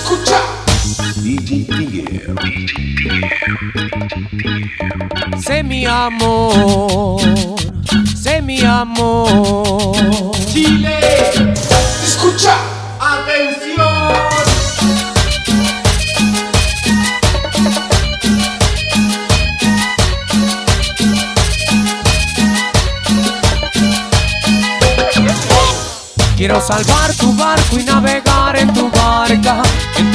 Escucha. Sé mi amor, sé mi amor. Chile. Escucha. Atención. Quiero salvar tu barco y navegar en tu barca,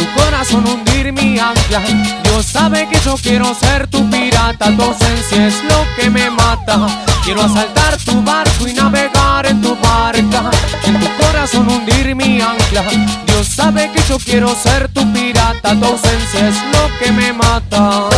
tu corazón hundir mi ancla. Dios sabe que yo quiero ser tu pirata, tu ausencia es lo que me mata. Quiero asaltar tu barco y navegar en tu barca, en tu corazón hundir mi ancla. Dios sabe que yo quiero ser tu pirata, tu ausencia es lo que me mata.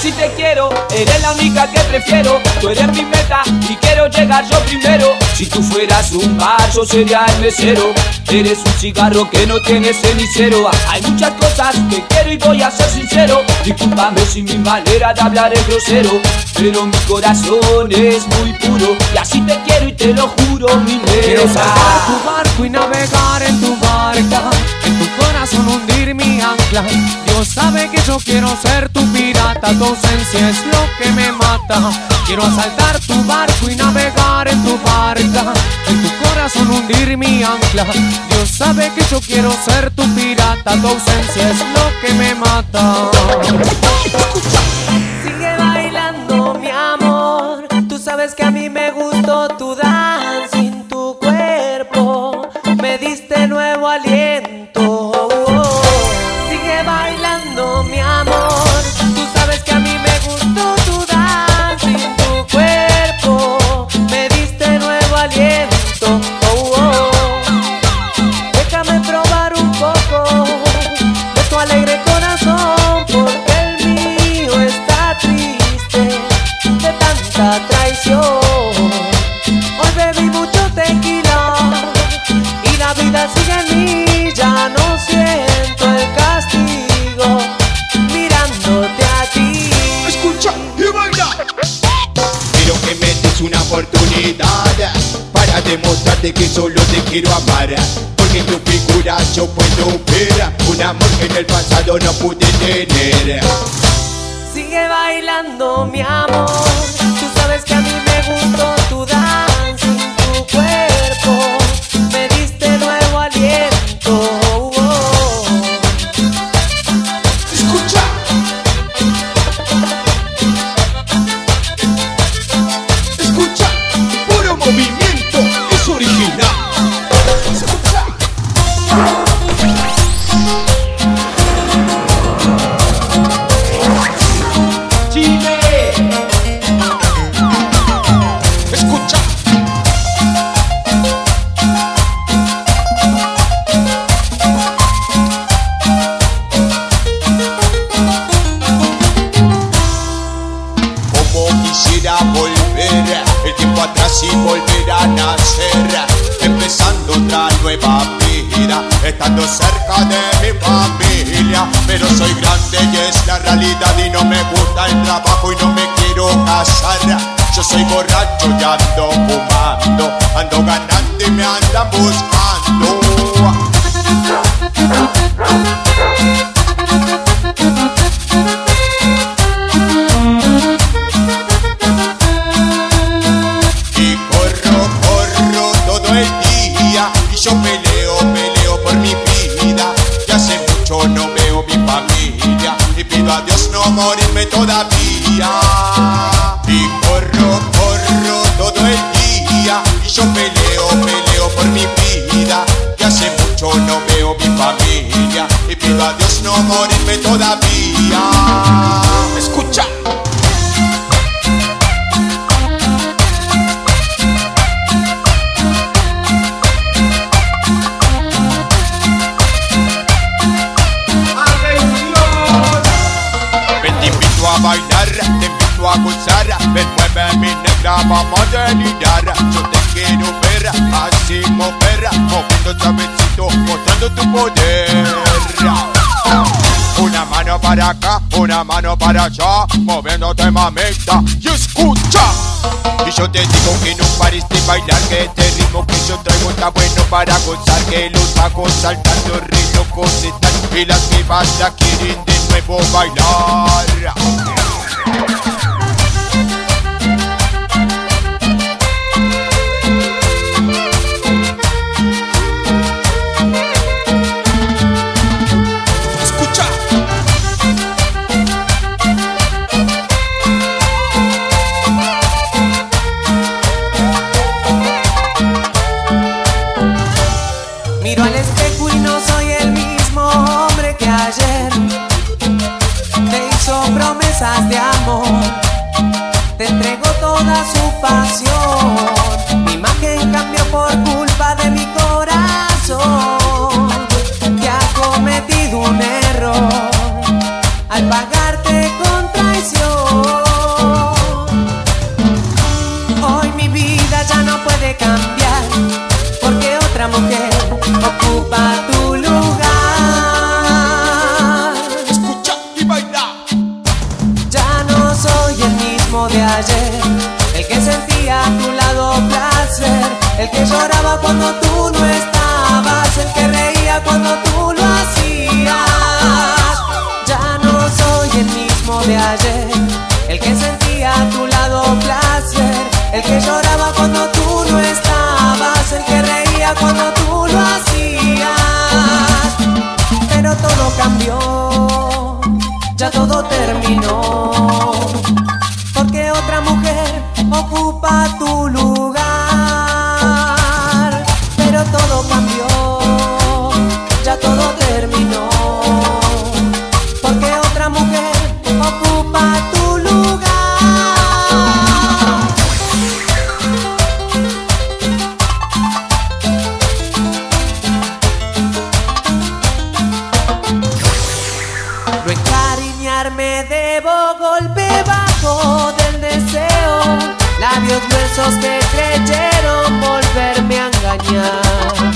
Sí te quiero, eres la única que prefiero. Tú eres mi meta y quiero llegar yo primero. Si tú fueras un bar, yo sería el mesero. Eres un cigarro que no tiene cenicero. Hay muchas cosas que quiero y voy a ser sincero. Discúlpame si mi manera de hablar es grosero. Pero mi corazón es muy puro. Y así te quiero y te lo juro, mi Quiero nena. salvar tu barco y navegar en tu barca, tu corazón hundir mi ancla. Dios sabe que yo quiero ser tu pirata, tu ausencia es lo que me mata. Quiero asaltar tu barco y navegar en tu barca, en tu corazón hundir mi ancla. Dios sabe que yo quiero ser tu pirata, tu ausencia es lo que me mata. Sigue bailando, mi amor. Tú sabes que a mí me gustó des una oportunidad para demostrarte que solo te quiero amar. Porque tu figura yo puedo ver un amor que en el pasado no pude tener. Sigue bailando, mi amor. Tú sabes que a mí me gustó tu danza tu cuerpo. Borracho y ando fumando, ando ganando y me andan buscando. Y pido a Dios no morirme todavía. Escucha. Ven, te a bailar, te invito a gozar. Ven, mueve mi negra, vamos a delirar. Yo te quiero ver, así mover Moviendo suavecito, tu poder. Una mano para acá, una mano para allá Moviéndote mamita y escucha. Y yo te digo que no pares de bailar Que este ritmo que yo traigo está bueno para gozar Que los bajos saltando re locos están Y las pibas la quieren de nuevo bailar lloraba cuando tú debo golpe bajo del deseo. Labios gruesos que creyeron volverme a engañar.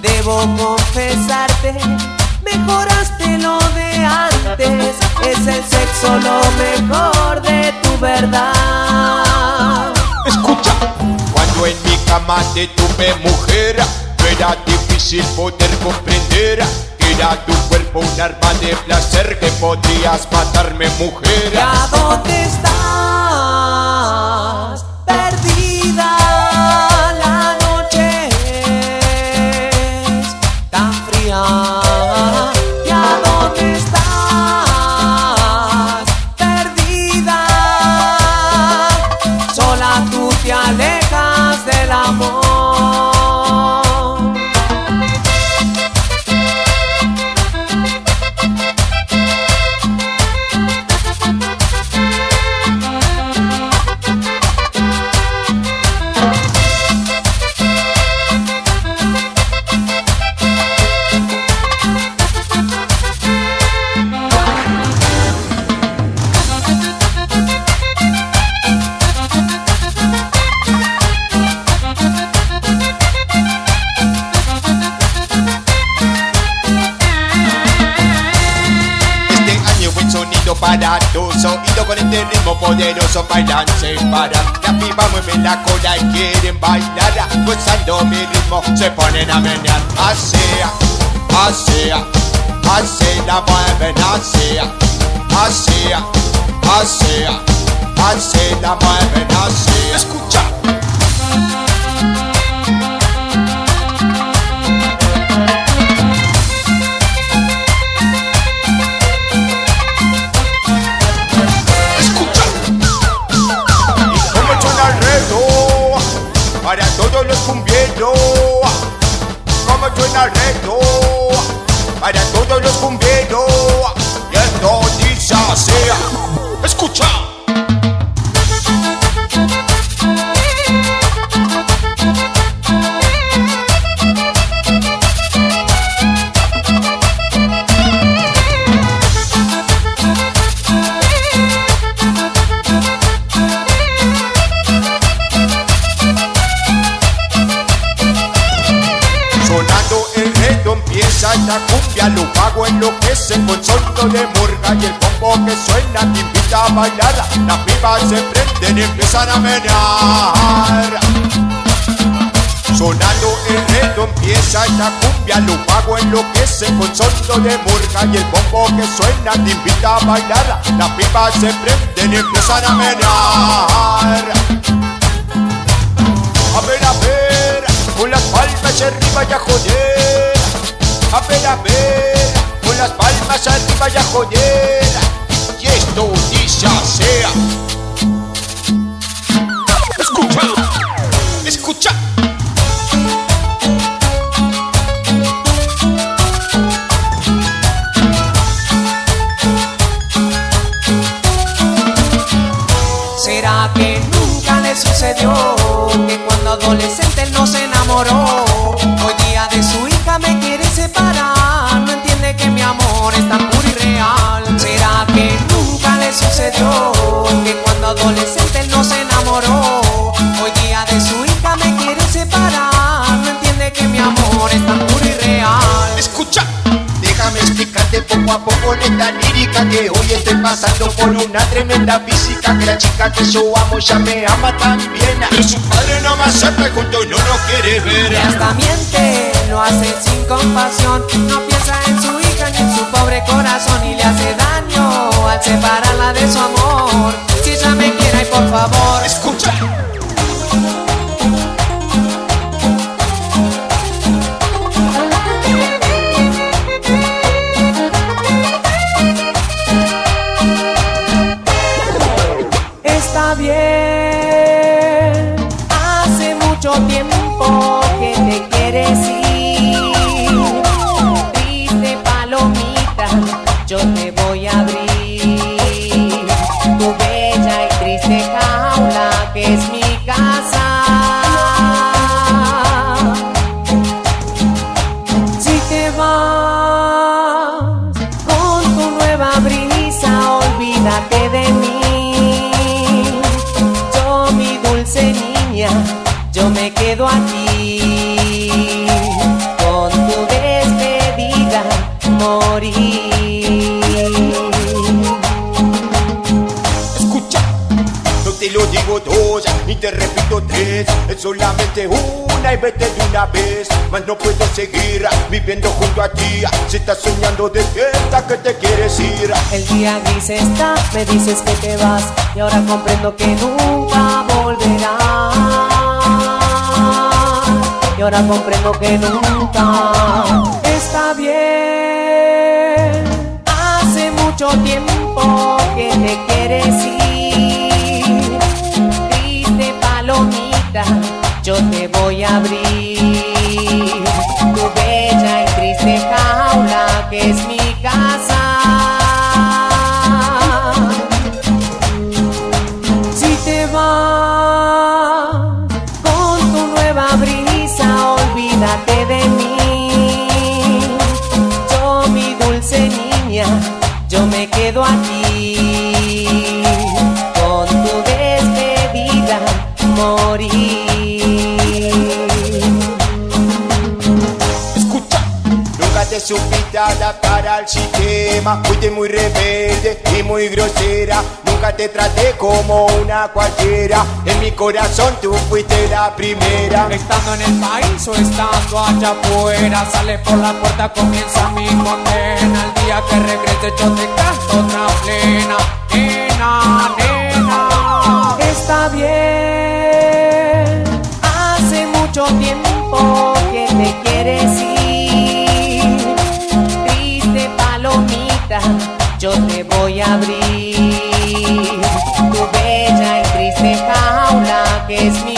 Debo confesarte, mejoraste lo de antes. Es el sexo lo mejor de tu verdad. Escucha. Cuando en mi cama te tuve mujer No era difícil poder comprender. Que era tu cuerpo un arma de placer Que podrías matarme mujer ¿Ya dónde? Sonido para tus oídos Con este ritmo poderoso bailan parar Las pibas mueven la cola y quieren bailar Gozando mi ritmo se ponen a menear Así, así, así la mueven así Así, así, así la mueven así. Escucha. A menear. Sonando el reto empieza esta cumbia, lo hago enloquece con sonido de murga y el bombo que suena te invita a bailar. Las pibas se prenden y empiezan a menear. A ver, a ver, con las palmas arriba y a joder. A ver, a ver, con las palmas arriba y a joder. Y esto dice sea. Pasando por una tremenda física que la chica que yo amo ya me ama también. Pero su padre no me acepta junto y no nos quiere Y ver. hasta miente, lo hace sin compasión No piensa en su hija ni en su pobre corazón Y le hace yo te voy a te repito tres, es solamente una y vete de una vez. Mas no puedo seguir viviendo junto a ti, si estás soñando despierta que te quieres ir. El día gris está, me dices que te vas y ahora comprendo que nunca volverás. Y ahora comprendo que nunca está bien. Hace mucho tiempo que te quieres ir. Yo te voy a abrir. Tu bella y triste jaula que es mi casa. Si te vas con tu nueva brisa, olvídate al sistema. Fuiste muy rebelde y muy grosera. Nunca te traté como una cualquiera. En mi corazón tú fuiste la primera. Estando en el país o estando allá afuera, sale por la puerta, comienza mi condena. El día que regrese yo te canto otra plena, nena, nena. Está bien, hace mucho tiempo que te quieres ir. abrir. Tu bella y triste jaula que es mi